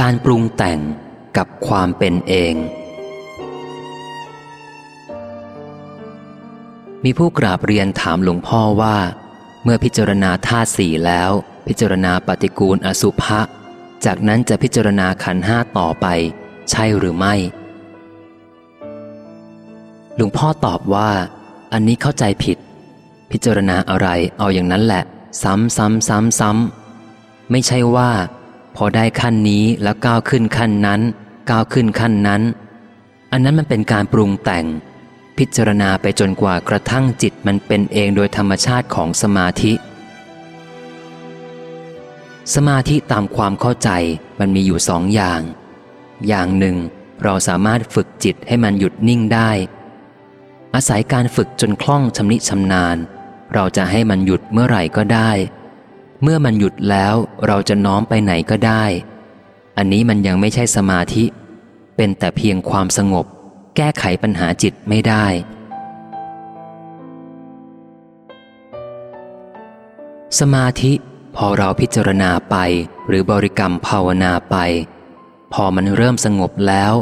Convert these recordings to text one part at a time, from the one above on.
การปรุงแต่งกับความเป็นเอง มีผู้กราบเรียนถามหลวงพ่อว่า เมื่อพิจารณาธาตุสี่แล้ว พิจารณาปฏิกูลอสุภะจากนั้นจะพิจารณาขันห้าต่อไป ใช่หรือไม่ หลวงพ่อตอบว่า อันนี้เข้าใจผิด พิจารณาอะไรเอาอย่างนั้นแหละ ซ้ำซ้ำซ้ำซ้ำไม่ใช่ว่า พอได้ขั้นนี้แล้วก้าวขึ้นขั้นนั้น ก้าวขึ้นขั้นนั้น อันนั้นมันเป็นการปรุงแต่ง พิจารณาไปจนกว่ากระทั่งจิตมันเป็นเองโดยธรรมชาติของสมาธิ สมาธิตามความเข้าใจมันมีอยู่สองอย่าง อย่างหนึ่ง เราสามารถฝึกจิตให้มันหยุดนิ่งได้ อาศัยการฝึกจนคล่องชำนิชำนาญ เราจะให้มันหยุดเมื่อไหร่ก็ได้ เมื่อมันหยุดแล้วเราจะน้อมไปไหนก็ได้ อันนี้มันยังไม่ใช่สมาธิ เป็นแต่เพียงความสงบ แก้ไขปัญหาจิตไม่ได้ สมาธิพอเราพิจารณาไปหรือบริกรรมภาวนาไป พอมันเริ่มสงบแล้ว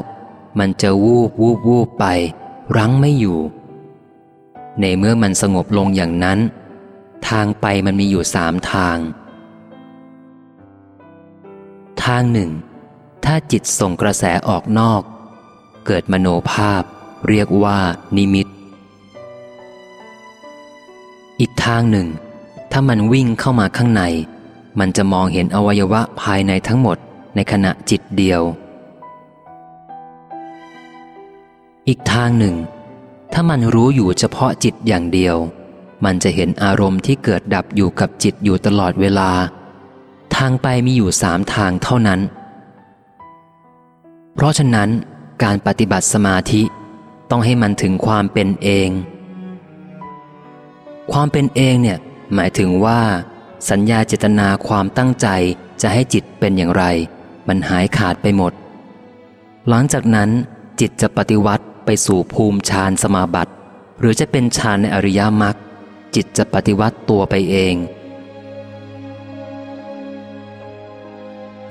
มันจะวูบวูบวูบไป รั้งไม่อยู่ ในเมื่อมันสงบลงอย่างนั้น ทางไปมันมีอยู่สามทาง ทางหนึ่ง ถ้าจิตส่งกระแสออกนอก เกิดมโนภาพ เรียกว่านิมิต อีกทางหนึ่ง ถ้ามันวิ่งเข้ามาข้างใน มันจะมองเห็นอวัยวะภายในทั้งหมดในขณะจิตเดียว อีกทางหนึ่ง ถ้ามันรู้อยู่เฉพาะจิตอย่างเดียว มันจะเห็นอารมณ์ที่เกิดดับอยู่กับจิตอยู่ตลอดเวลา ทางไปมีอยู่สามทางเท่านั้น เพราะฉะนั้นการปฏิบัติสมาธิต้องให้มันถึงความเป็นเอง ความเป็นเองเนี่ยหมายถึงว่า สัญญาเจตนาความตั้งใจจะให้จิตเป็นอย่างไร มันหายขาดไปหมด หลังจากนั้นจิตจะปฏิวัติไปสู่ภูมิฌานสมาบัติ หรือจะเป็นฌานในอริยมรรค จิตจะปฏิวัติตัวไปเอง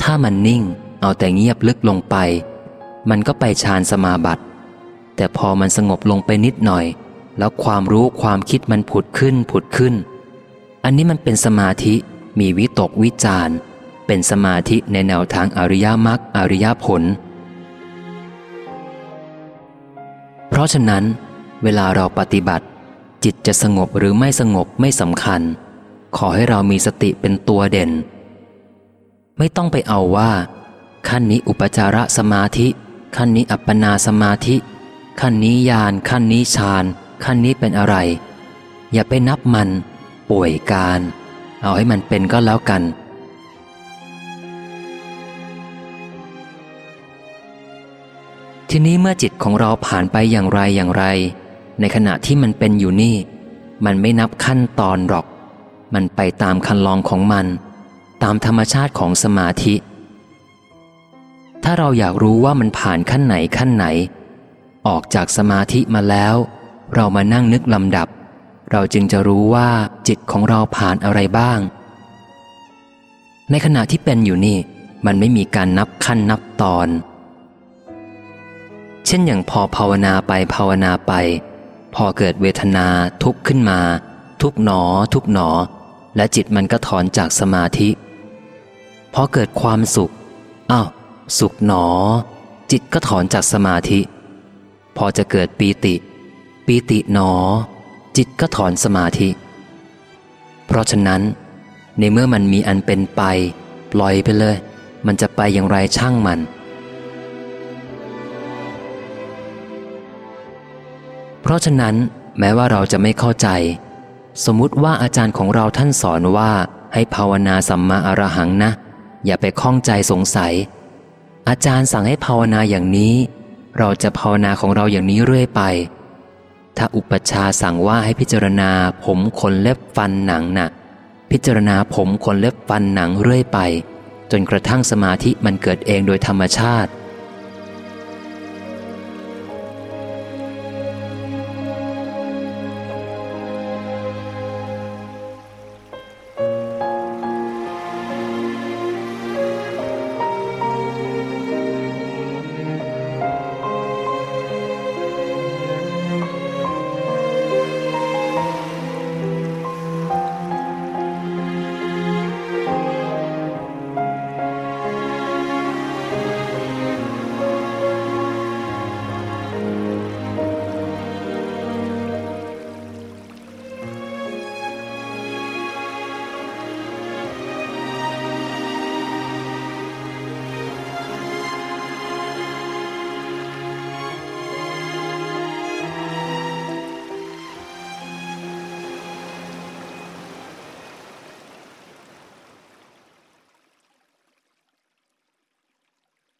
ถ้ามันนิ่งเอาแต่เงียบลึกลงไป มันก็ไปฌานสมาบัติ แต่พอมันสงบลงไปนิดหน่อย แล้วความรู้ความคิดมันผุดขึ้นผุดขึ้น อันนี้มันเป็นสมาธิมีวิตกวิจารเป็นสมาธิในแนวทางอริยมรรคอริยผล เพราะฉะนั้น เวลาเราปฏิบัติ จิตจะสงบหรือไม่สงบไม่สำคัญ ขอให้เรามีสติเป็นตัวเด่น ไม่ต้องไปเอาว่า ขั้นนี้อุปจารสมาธิ ขั้นนี้อัปปนาสมาธิ ขั้นนี้ยานขั้นนี้ฌาน ขั้นนี้เป็นอะไร อย่าไปนับมัน ป่วยการ เอาให้มันเป็นก็แล้วกันทีนี้เมื่อจิตของเราผ่านไปอย่างไรอย่างไร ในขณะที่มันเป็นอยู่นี่ มันไม่นับขั้นตอนหรอก มันไปตามคันลองของมัน ตามธรรมชาติของสมาธิ ถ้าเราอยากรู้ว่ามันผ่านขั้นไหนขั้นไหน ออกจากสมาธิมาแล้ว เรามานั่งนึกลำดับ เราจึงจะรู้ว่าจิตของเราผ่านอะไรบ้าง ในขณะที่เป็นอยู่นี่ มันไม่มีการนับขั้นนับตอน เช่นอย่างพอภาวนาไปภาวนาไป พอเกิดเวทนาทุกข์ขึ้นมา ทุกหนอ ทุกหนอ และจิตมันก็ถอนจากสมาธิ พอเกิดความสุขอ้าวสุขหนอ จิตก็ถอนจากสมาธิ พอจะเกิดปีติ ปีติหนอ จิตก็ถอนสมาธิ เพราะฉะนั้น ในเมื่อมันมีอันเป็นไป ปล่อยไปเลย มันจะไปอย่างไรช่างมัน ราะฉะนั้นแม้ว่าเราจะไม่เข้าใจ สมมุติว่าอาจารย์ของเราท่านสอนว่าให้ภาวนาสัมมาอรหังนะ อย่าไปข้องใจสงสัย อาจารย์สั่งให้ภาวนาอย่างนี้ เราจะภาวนาของเราอย่างนี้เรื่อยไป ถ้าอุปชาสั่งว่าให้พิจารณาผมขนเล็บฟันหนังนะ่ะ พิจารณาผมขนเล็บฟันหนังเรื่อยไป จนกระทั่งสมาธิมันเกิดเองโดยธรรมชาติ